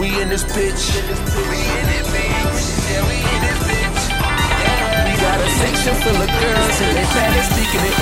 We in this bitch. We in this bitch. Yeah, we in this bitch. We got a section full of girls and they better speaking in English.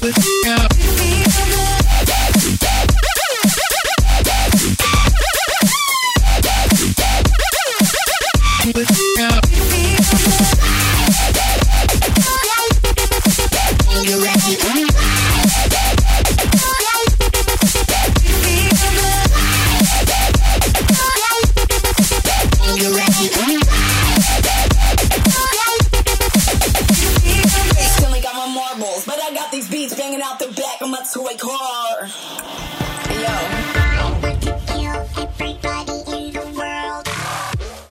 Still ain't out the back of my toy car. Yo.